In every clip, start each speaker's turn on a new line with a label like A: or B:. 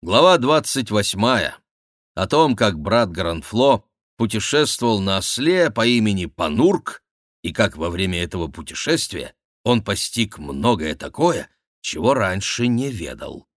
A: Глава двадцать восьмая. О том, как брат Гранфло путешествовал на осле по имени Панурк, и как во время этого путешествия он постиг многое такое, чего раньше не ведал.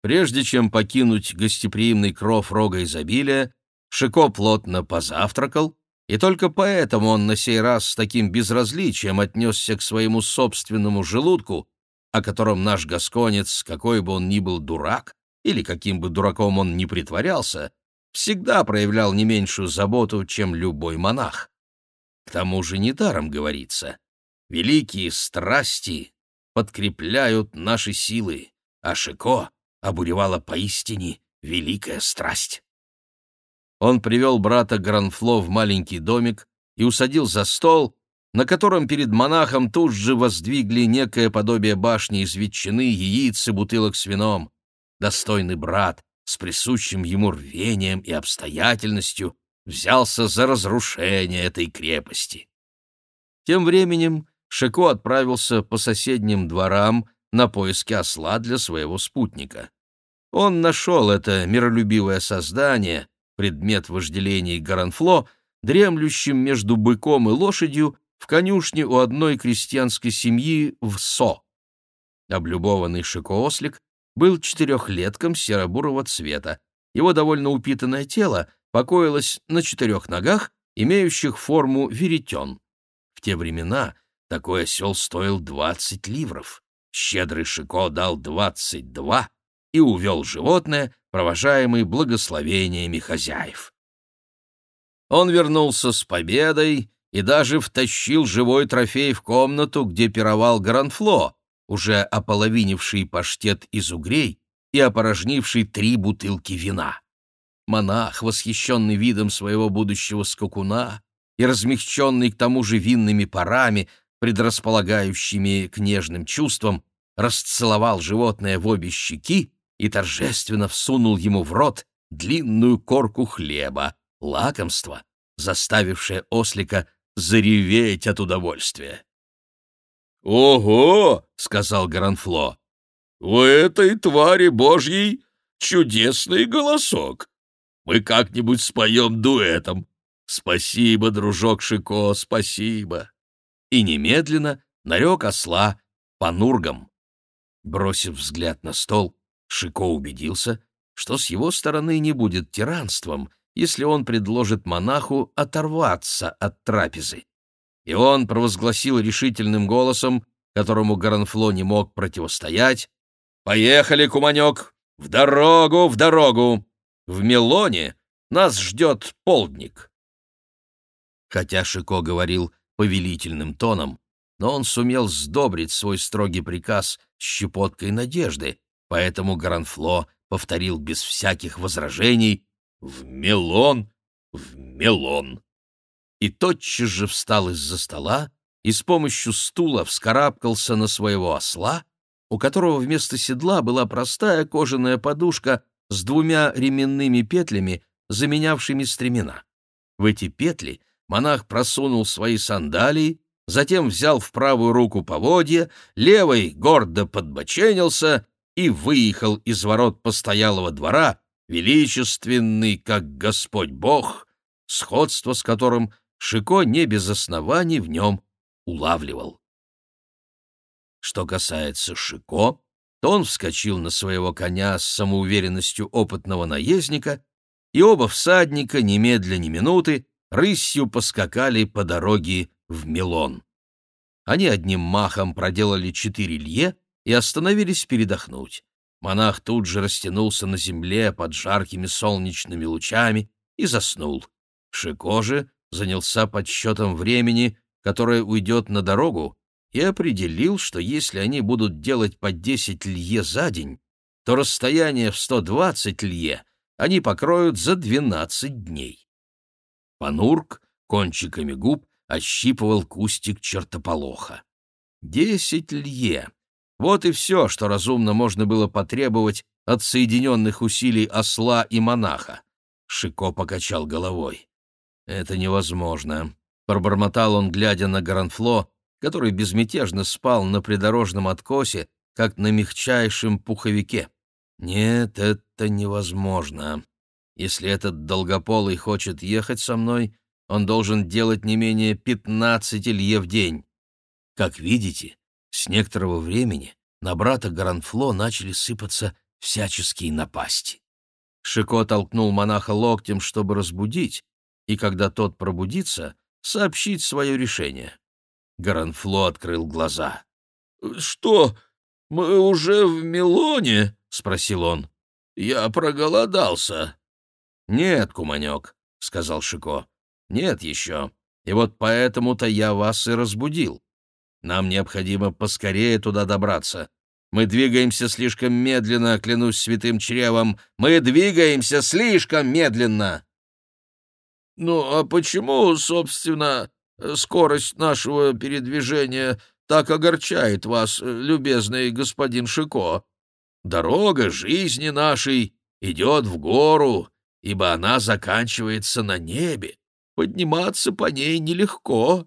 A: Прежде чем покинуть гостеприимный кров рога изобилия, Шико плотно позавтракал, и только поэтому он на сей раз с таким безразличием отнесся к своему собственному желудку, о котором наш гасконец, какой бы он ни был дурак, или каким бы дураком он ни притворялся, всегда проявлял не меньшую заботу, чем любой монах. К тому же недаром говорится, великие страсти подкрепляют наши силы, а Шико обуревала поистине великая страсть. Он привел брата Гранфло в маленький домик и усадил за стол, на котором перед монахом тут же воздвигли некое подобие башни из ветчины, яиц и бутылок с вином. Достойный брат с присущим ему рвением и обстоятельностью взялся за разрушение этой крепости. Тем временем Шико отправился по соседним дворам на поиски осла для своего спутника. Он нашел это миролюбивое создание, предмет вожделений Гаранфло, дремлющим между быком и лошадью в конюшне у одной крестьянской семьи в Со. Облюбованный шикоослик был четырехлетком серо-бурого цвета. Его довольно упитанное тело покоилось на четырех ногах, имеющих форму веретен. В те времена такой осел стоил двадцать ливров. Щедрый Шико дал двадцать два и увел животное, провожаемый благословениями хозяев. Он вернулся с победой и даже втащил живой трофей в комнату, где пировал Гранфло, уже ополовинивший паштет из угрей и опорожнивший три бутылки вина. Монах, восхищенный видом своего будущего скакуна и размягченный к тому же винными парами, предрасполагающими к нежным чувствам, расцеловал животное в обе щеки и торжественно всунул ему в рот длинную корку хлеба, лакомство, заставившее ослика зареветь от удовольствия. «Ого!» — сказал Гранфло. «У этой твари божьей чудесный голосок. Мы как-нибудь споем дуэтом. Спасибо, дружок Шико, спасибо!» И немедленно нарек осла панургом. Бросив взгляд на стол, Шико убедился, что с его стороны не будет тиранством, если он предложит монаху оторваться от трапезы. И он провозгласил решительным голосом, которому Гаранфло не мог противостоять, «Поехали, куманек! В дорогу, в дорогу! В Мелоне нас ждет полдник!» Хотя Шико говорил повелительным тоном, но он сумел сдобрить свой строгий приказ щепоткой надежды, поэтому Гранфло повторил без всяких возражений «В мелон! В мелон!» И тотчас же встал из-за стола и с помощью стула вскарабкался на своего осла, у которого вместо седла была простая кожаная подушка с двумя ременными петлями, заменявшими стремена. В эти петли монах просунул свои сандалии, затем взял в правую руку поводья, левой гордо подбоченился и выехал из ворот постоялого двора, величественный, как Господь Бог, сходство с которым Шико не без оснований в нем улавливал. Что касается Шико, то он вскочил на своего коня с самоуверенностью опытного наездника, и оба всадника, немедля ни минуты, рысью поскакали по дороге в Милон. Они одним махом проделали четыре лье, и остановились передохнуть. Монах тут же растянулся на земле под жаркими солнечными лучами и заснул. Шико же занялся подсчетом времени, которое уйдет на дорогу, и определил, что если они будут делать по 10 лье за день, то расстояние в 120 лье они покроют за 12 дней. Панурк кончиками губ ощипывал кустик чертополоха. Десять лье вот и все, что разумно можно было потребовать от соединенных усилий осла и монаха. Шико покачал головой. «Это невозможно», — пробормотал он, глядя на Гранфло, который безмятежно спал на придорожном откосе, как на мягчайшем пуховике.
B: Нет, это невозможно. Если этот долгополый хочет ехать со мной, он должен делать не менее пятнадцати лье в день. Как видите, с некоторого времени на брата Гранфло начали сыпаться всяческие напасти. Шико толкнул монаха локтем, чтобы разбудить, и когда тот пробудится, сообщить свое решение. Гранфло открыл глаза.
A: «Что, мы уже в Милоне?» — спросил он. «Я проголодался».
B: «Нет, куманек», — сказал Шико. «Нет еще. И вот поэтому-то я вас и разбудил. Нам необходимо поскорее туда добраться. Мы двигаемся слишком медленно, клянусь святым чревом. Мы двигаемся слишком медленно!»
A: «Ну, а почему, собственно, скорость нашего передвижения так огорчает вас, любезный господин Шико? Дорога жизни нашей идет в гору, ибо она заканчивается на небе. Подниматься по ней нелегко.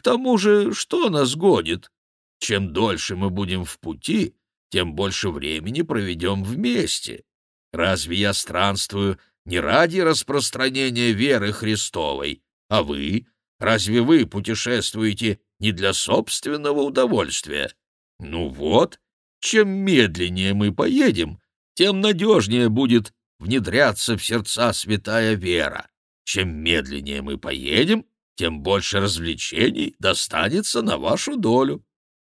A: К тому же, что нас гонит? Чем дольше мы будем в пути, тем больше времени проведем вместе. Разве я странствую не ради распространения веры Христовой, а вы? Разве вы путешествуете не для собственного удовольствия? Ну вот, чем медленнее мы поедем, тем надежнее будет внедряться в сердца святая вера. Чем медленнее мы поедем, тем больше развлечений достанется на вашу долю.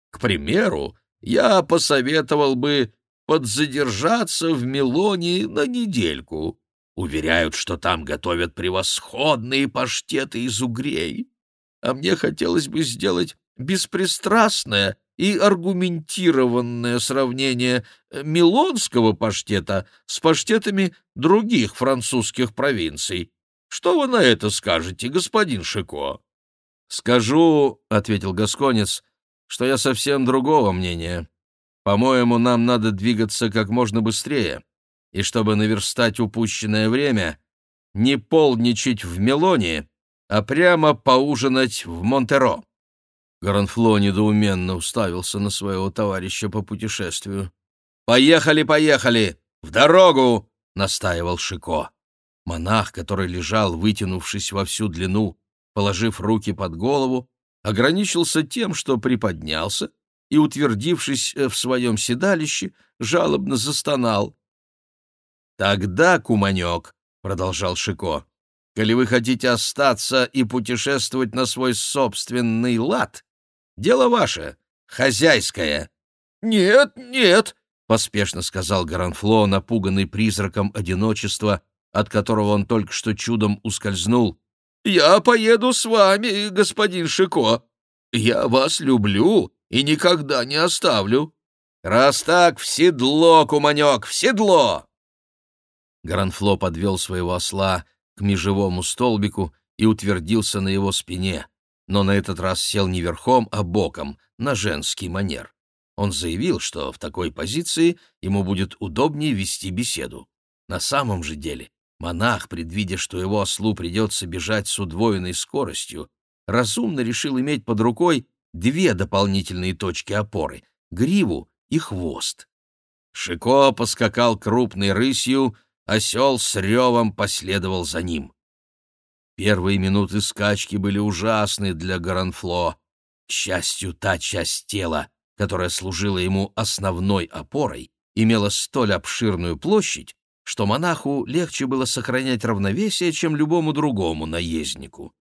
A: К примеру, я посоветовал бы подзадержаться в Милоне на недельку. Уверяют, что там готовят превосходные паштеты из угрей. А мне хотелось бы сделать беспристрастное и аргументированное сравнение милонского паштета с паштетами других французских провинций, что вы на это скажете, господин Шико?
B: — Скажу, — ответил Гасконец, — что я совсем другого мнения. По-моему, нам надо двигаться как можно быстрее, и чтобы наверстать упущенное время, не полничать в Мелоне, а прямо поужинать в Монтеро. Гранфло недоуменно уставился на своего товарища по путешествию. «Поехали, поехали! В дорогу!» — настаивал Шико. Монах, который лежал, вытянувшись во всю длину, положив руки под голову, ограничился тем, что приподнялся и, утвердившись э, в своем седалище, жалобно застонал. «Тогда, куманек», — продолжал Шико, — «коли вы хотите остаться и путешествовать на свой собственный лад, дело ваше, хозяйское».
A: «Нет, нет», —
B: поспешно сказал Гаранфло, напуганный призраком одиночества от которого он только что чудом ускользнул.
A: «Я поеду с вами, господин Шико. Я вас люблю и никогда не оставлю».
B: «Раз так, в седло, куманек, в седло!» Гранфло подвел своего осла к межевому столбику и утвердился на его спине, но на этот раз сел не верхом, а боком, на женский манер. Он заявил, что в такой позиции ему будет удобнее вести беседу. На самом же деле Монах, предвидя, что его ослу придется бежать с удвоенной скоростью, разумно решил иметь под рукой две дополнительные точки опоры — гриву и хвост. Шико поскакал крупной рысью, осел с ревом последовал за ним. Первые минуты скачки были ужасны для Гаранфло. К счастью, та часть тела, которая служила ему основной опорой, имела столь обширную площадь, что монаху легче было сохранять равновесие, чем любому другому наезднику.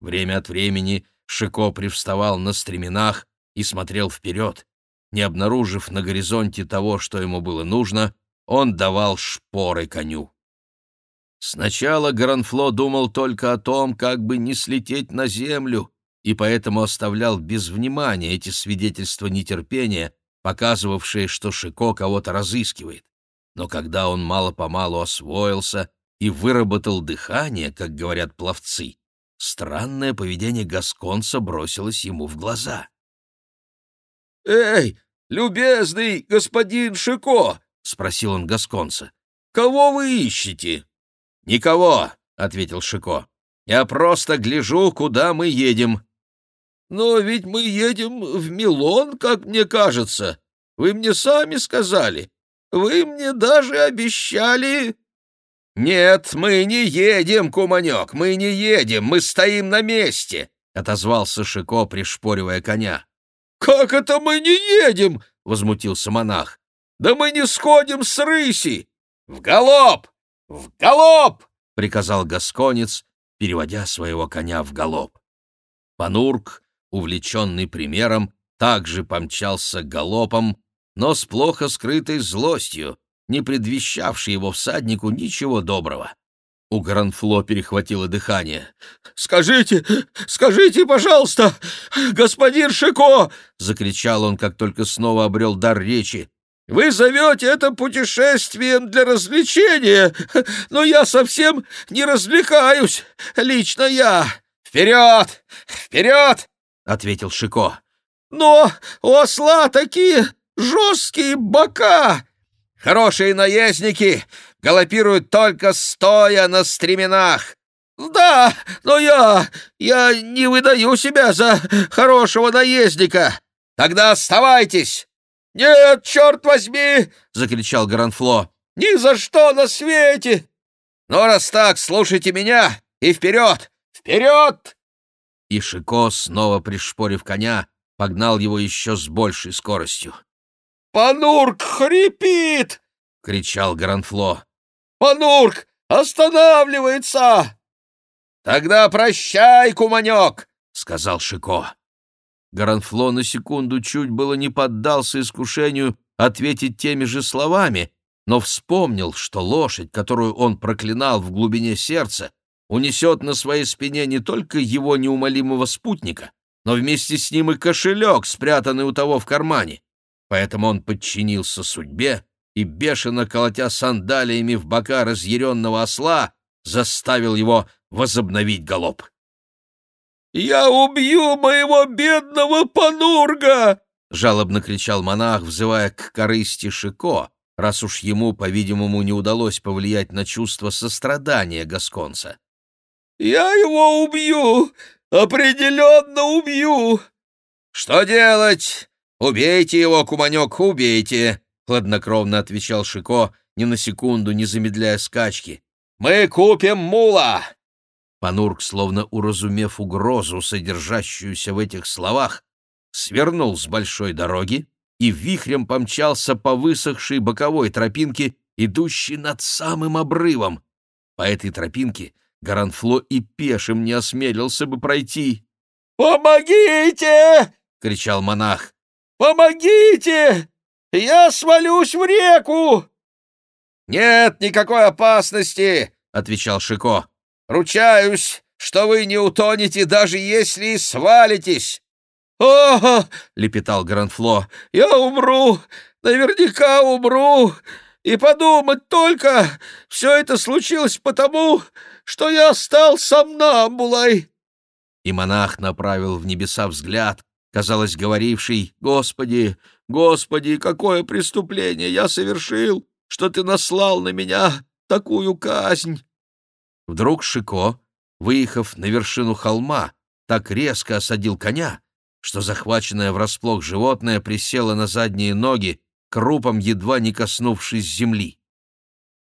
B: Время от времени Шико привставал на стременах и смотрел вперед. Не обнаружив на горизонте того, что ему было нужно, он давал шпоры коню. Сначала Гранфло думал только о том, как бы не слететь на землю, и поэтому оставлял без внимания эти свидетельства нетерпения, показывавшие, что Шико кого-то разыскивает но когда он мало-помалу освоился и выработал дыхание, как говорят пловцы, странное поведение гасконца бросилось ему в глаза.
A: «Эй, любезный господин Шико!» — спросил он гасконца. «Кого вы ищете?»
B: «Никого», — ответил Шико. «Я просто гляжу, куда мы едем».
A: «Но ведь мы едем в Милон, как мне кажется. Вы мне сами сказали.
B: Вы мне даже обещали...» «Нет, мы не едем, Куманек, мы не едем, мы стоим на месте!» — отозвался Шико, пришпоривая коня. «Как это мы не едем?» — возмутился монах. «Да мы не сходим с рыси! В галоп! В галоп!» — приказал гасконец, переводя своего коня в галоп. Панурк, увлеченный примером, также помчался галопом, но с плохо скрытой злостью, не предвещавшей его всаднику ничего доброго. У Гранфло перехватило дыхание. «Скажите, скажите, пожалуйста, господин Шико!» — закричал он, как только снова обрел дар речи. «Вы зовете это путешествием для развлечения, но я совсем не развлекаюсь, лично я. Вперед! Вперед!» — ответил Шико. «Но у осла такие жесткие бока!» Хорошие наездники галопируют только стоя на стременах. Да, но я... я не выдаю себя за хорошего наездника. Тогда оставайтесь. Нет, черт возьми! — закричал Гранфло. Ни за что на свете! Но раз так, слушайте меня и вперед! Вперед! И Шико, снова пришпорив коня, погнал его еще с большей скоростью. «Панурк хрипит!» — кричал Гранфло. «Панурк останавливается!» «Тогда прощай, куманек!» — сказал Шико. Гранфло на секунду чуть было не поддался искушению ответить теми же словами, но вспомнил, что лошадь, которую он проклинал в глубине сердца, унесет на своей спине не только его неумолимого спутника, но вместе с ним и кошелек, спрятанный у того в кармане. Поэтому он подчинился судьбе и, бешено колотя сандалиями в бока разъяренного осла, заставил его возобновить галоп. «Я убью моего бедного панурга!» — жалобно кричал монах, взывая к корысти Шико, раз уж ему, по-видимому, не удалось повлиять на чувство сострадания Гасконца. «Я его убью! Определенно убью!» «Что делать? «Убейте его, Куманек, убейте!» — хладнокровно отвечал Шико, ни на секунду не замедляя скачки. «Мы купим мула!» Панурк, словно уразумев угрозу, содержащуюся в этих словах, свернул с большой дороги и вихрем помчался по высохшей боковой тропинке, идущей над самым обрывом. По этой тропинке Гаранфло и пешим не осмелился бы пройти. «Помогите!» — кричал монах. «Помогите! Я свалюсь в реку!» «Нет никакой опасности!» — отвечал Шико. «Ручаюсь, что вы не утонете, даже если свалитесь!» «О!» — лепетал Гранфло. «Я умру! Наверняка умру! И подумать только, все это случилось потому, что я стал сомнамбулой!» И монах направил в небеса взгляд, казалось, говоривший «Господи, Господи, какое преступление я совершил, что ты наслал на меня такую казнь!» Вдруг Шико, выехав на вершину холма, так резко осадил коня, что захваченное врасплох животное присело на задние ноги, крупом едва не коснувшись земли.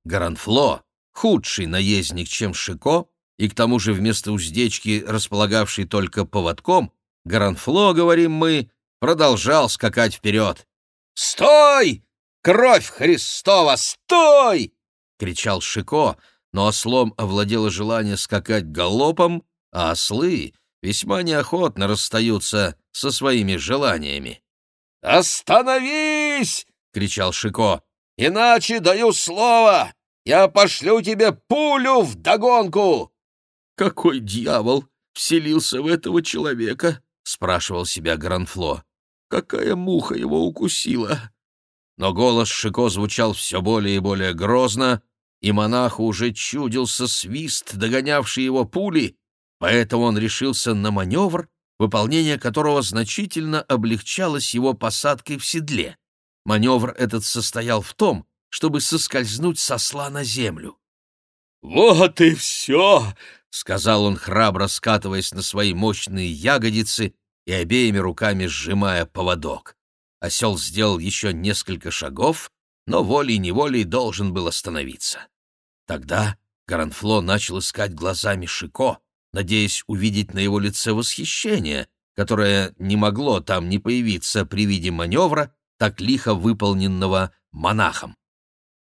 B: Гаранфло, худший наездник, чем Шико, и к тому же вместо уздечки, располагавший только поводком, Гранфло, говорим мы, продолжал скакать вперед. «Стой! Кровь Христова, стой!» — кричал Шико, но ослом овладело желание скакать галопом, а ослы весьма неохотно расстаются со своими желаниями. «Остановись!» — кричал Шико. «Иначе даю слово! Я пошлю тебе пулю в догонку!» «Какой дьявол вселился в этого человека?» — спрашивал себя Гранфло. «Какая муха его укусила?» Но голос Шико звучал все более и более грозно, и монаху уже чудился свист, догонявший его пули, поэтому он решился на маневр, выполнение которого значительно облегчалось его посадкой в седле. Маневр этот состоял в том, чтобы соскользнуть со сла на землю. «Вот и все!» — сказал он, храбро скатываясь на свои мощные ягодицы и обеими руками сжимая поводок. Осел сделал еще несколько шагов но волей-неволей должен был остановиться. Тогда Гаранфло начал искать глазами Шико, надеясь увидеть на его лице восхищение, которое не могло там не появиться при виде маневра, так лихо выполненного монахом.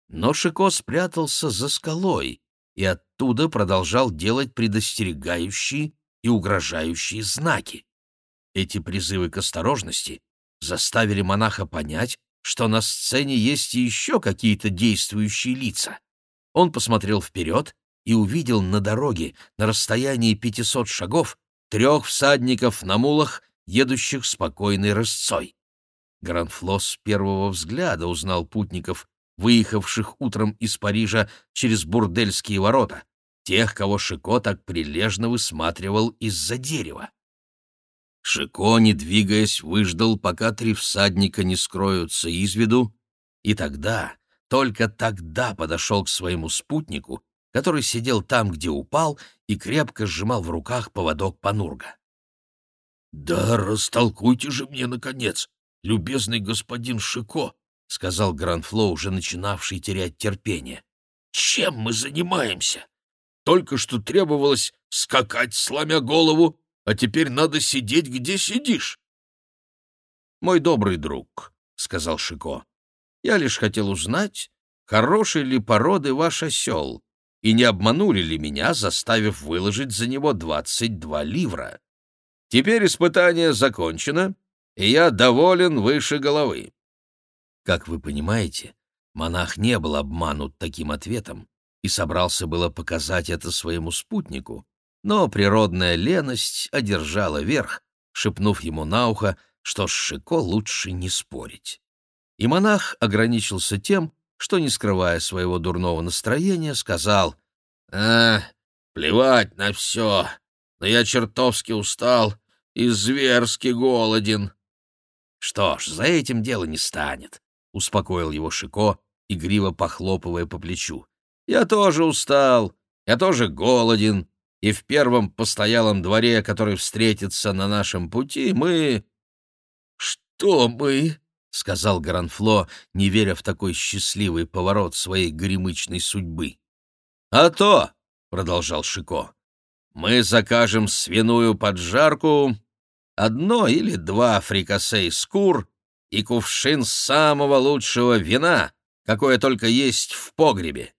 B: Но Шико спрятался за скалой и оттуда продолжал делать предостерегающие и угрожающие знаки. Эти призывы к осторожности заставили монаха понять, что на сцене есть еще какие-то действующие лица. Он посмотрел вперед и увидел на дороге на расстоянии пятисот шагов трех всадников на мулах, едущих спокойной рысцой. Гранфло с первого взгляда узнал путников, выехавших утром из Парижа через бурдельские ворота, тех, кого Шико так прилежно высматривал из-за дерева. Шико, не двигаясь, выждал, пока три всадника не скроются из виду, и тогда, только тогда подошел к своему спутнику, который сидел там, где упал, и крепко сжимал в руках поводок Панурга. — Да растолкуйте же мне, наконец, любезный господин Шико, — сказал Гранфло, уже начинавший терять терпение. — Чем мы занимаемся? Только что требовалось скакать, сломя голову, а теперь надо сидеть, где сидишь. — Мой добрый друг, — сказал Шико, — я лишь хотел узнать, хорошей ли породы ваш осел, и не обманули ли меня, заставив выложить за него двадцать два ливра. Теперь испытание закончено, и я доволен выше головы. Как вы понимаете, монах не был обманут таким ответом и собрался было показать это своему спутнику, но природная леность одержала верх, шепнув ему на ухо, что с Шико лучше не спорить. И монах ограничился тем, что, не скрывая своего дурного настроения, сказал, «А, плевать на все, но я чертовски устал и зверски голоден». «Что ж, за этим дело не станет», — успокоил его Шико, игриво похлопывая по плечу. «Я тоже устал, я тоже голоден, и в первом постоялом дворе, который встретится на нашем пути, мы...» «Что мы?» — сказал Гранфло, не веря в такой счастливый поворот своей гремычной судьбы. «А то!» — продолжал Шико. «Мы закажем свиную поджарку, одно или два фрикасе из кур и кувшин самого лучшего вина, какое только есть в погребе».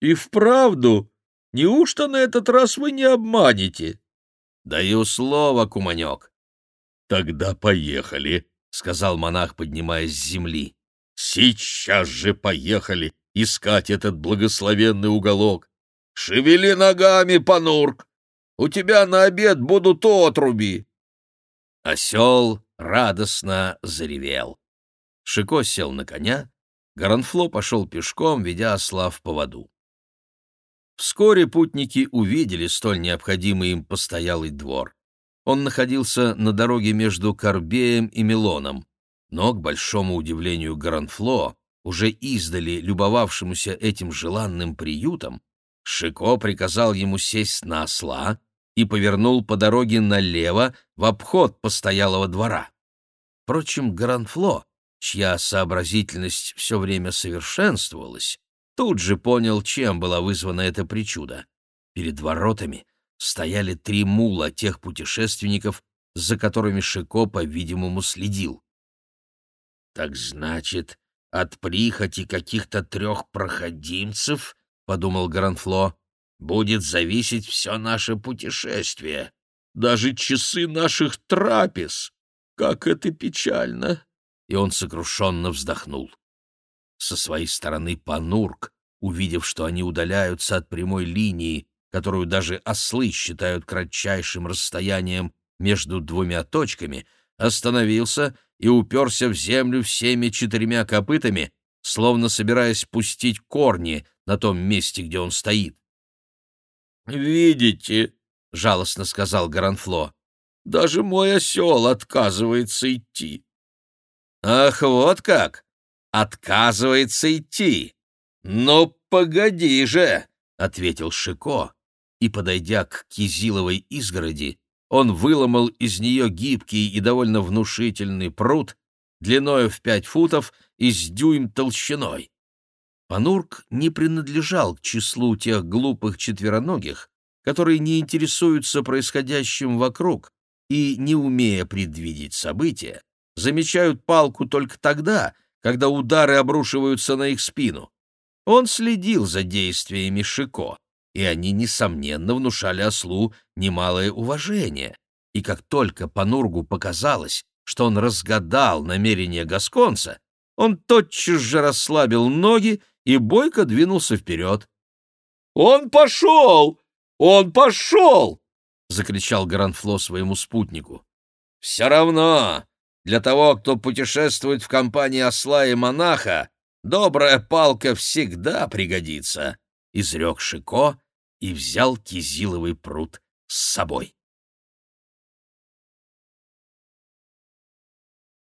B: «И вправду?» Неужто на этот раз вы не обманете? — Даю слово, куманек. — Тогда поехали, — сказал монах, поднимаясь с земли. — Сейчас же поехали искать этот благословенный уголок. Шевели ногами, Панурк! У тебя на обед будут отруби! Осел радостно заревел. Шико сел на коня, Гаранфло пошел пешком, ведя осла в поводу. Вскоре путники увидели столь необходимый им постоялый двор. Он находился на дороге между Корбеем и Милоном, но, к большому удивлению Гранфло, уже издали любовавшемуся этим желанным приютом, Шико приказал ему сесть на осла и повернул по дороге налево в обход постоялого двора. Впрочем, Гранфло, чья сообразительность все время совершенствовалась, тут же понял, чем была вызвана эта причуда. Перед воротами стояли три мула тех путешественников, за которыми Шико, по-видимому, следил. «Так значит, от прихоти каких-то трех проходимцев, — подумал Гранфло, — будет зависеть все наше путешествие, даже часы наших трапез. Как это печально!» И он сокрушенно вздохнул. Со своей стороны Панурк, увидев, что они удаляются от прямой линии, которую даже ослы считают кратчайшим расстоянием между двумя точками, остановился и уперся в землю всеми четырьмя копытами, словно собираясь пустить корни на том месте, где он стоит. «Видите», — жалостно сказал Гаранфло, — «даже мой осел отказывается идти». «Ах, вот как!» Отказывается идти. «Ну, погоди же!» — ответил Шико, и, подойдя к Кизиловой изгороди, он выломал из нее гибкий и довольно внушительный пруд, длиною в пять футов и с дюйм толщиной. Панурк не принадлежал к числу тех глупых четвероногих, которые не интересуются происходящим вокруг и, не умея предвидеть события, замечают палку только тогда, когда удары обрушиваются на их спину. Он следил за действиями Шико, и они, несомненно, внушали ослу немалое уважение. И как только Панургу показалось, что он разгадал намерение Гасконца, он тотчас же расслабил ноги и бойко двинулся вперед.
A: «Он пошел! Он пошел!» — закричал Гранфло своему спутнику.
B: «Все равно, для того, кто путешествует в компании осла и монаха, добрая палка всегда пригодится», — изрек Шико и взял кизиловый пруд с собой.